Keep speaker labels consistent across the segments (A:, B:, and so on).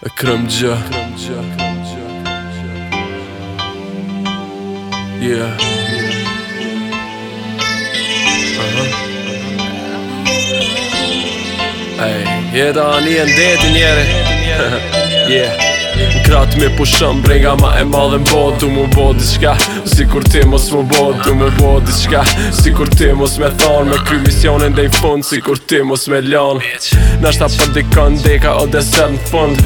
A: Krëm gjë Krëm gjë Krëm gjë Krëm gjë Yeah Ej, jeta një ndeti njeri Yeah Krat me pushëm brenga ma e madhe në bot Du mu bo diçka Si kur ti mos mu bo Du me bo diçka Si kur ti mos me thonë Me kry misionin dhe i fund Si kur ti mos me lanë Nashta për po dikon Deka o deset në fund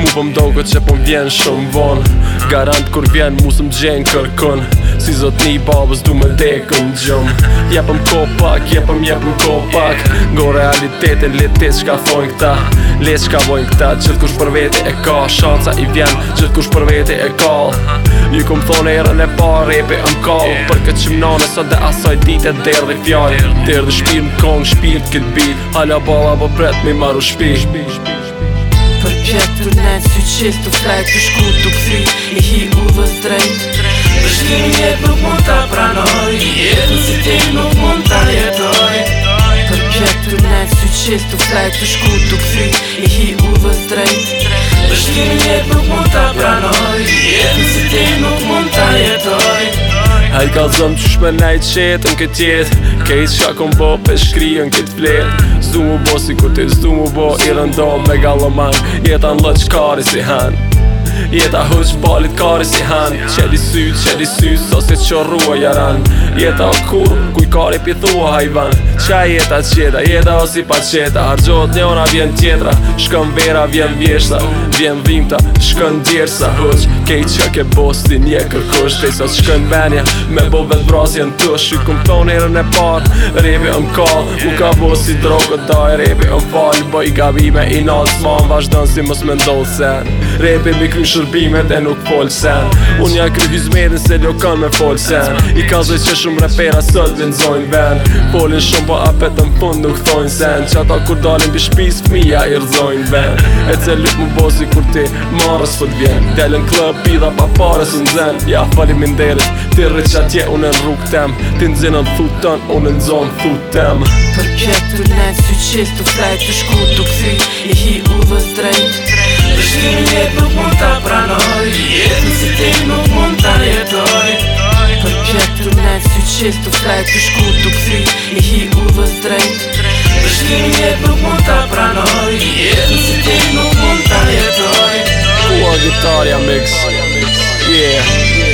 A: Mu pëm po doko që pëm po vjen shumë vonë Garant kur vjen Mu së më gjenë kërkun Si zot një babës du me dekën gjëm Jepëm ko pak, jepëm jepëm ko pak Ngo realitetin letit qka fojnë këta Letit qka vojnë këta Gjithë kush për vete e ka Shanca i vjen Gjithë kush për vete e ka Një këmë thonë e rën e pa Repe e më Për këtë qimë nane Sën dhe asaj dit e derë dhe fjallë Derë dhe shpirë në kongë Shpirë të këtë bit Hala bala për po bret Mi maru shpirë
B: Për pjetë të nëndë Të qilë të fejtë Të shkurë të këthi I hi dhe drejtë që një jetë nuk mund të pranoj Një jetë si ti nuk mund të jetoj Për kjetë të nejtë si qilë të flejtë Të shku të këthi i hi u dhe zdrejtë Përshki një jetë nuk mund të pranoj Një jetë si ti nuk mund të jetoj
A: A ka zëmë që shme najtë qëtë në këtë jetë Ke shka kom bo për shkrija këtë fletë Zdu mu bo si kur të zdu mu bo i rëndon me galoman Jeta në lëqë kari si hanë Jeta hëq balit kari si hand Qeli sy, qeli sy, so se qorrua rrua jaran Jeta o kur, kuj kari pithua hajvan Qa jeta qeta, jeta o si paceta Argjot njona vjen tjetra Shkën vera vjen vjeshta Vjen vimta, shkën djersa hëq Kej qa ke bosti nje kërkush Kej sot shkën benja Me bo vetë vrasja në të shu ton e e par Rebi o mkall U ka bo si droko daj Rebi o mfall Bo i gabime i nalë Sma më si mos me sen Rebi mi kry shërbimet e nuk fol sen Unë ja kry hizmerin se do kanë me fol sen I ka zhoj që shumë repera sëllë të nëzojnë ven Folin shumë po apet në fund nuk thojnë sen Që ata kur dalin shpis, fmija i rëzojnë ven E cë lup më bosi kur ti marës fët vjen Delen klëp pida pa pares në zen Ja fali minderit, ti rrë që atje unë në rrug tem Ti në thutën, unë në zonë thut të
B: Për kjetë të nejtë si qilë të flejtë të shkutë të këthi I hi u dhe zdrejtë në jetë nuk mund të pranoj në si nuk mund të rjetoj Për pjetë të nëjë, si qilë të fletë i hi u dhe së drejtë Përshkë nuk mund të pranoj në si nuk mund të rjetoj
A: gitarja mix Yeah, yeah.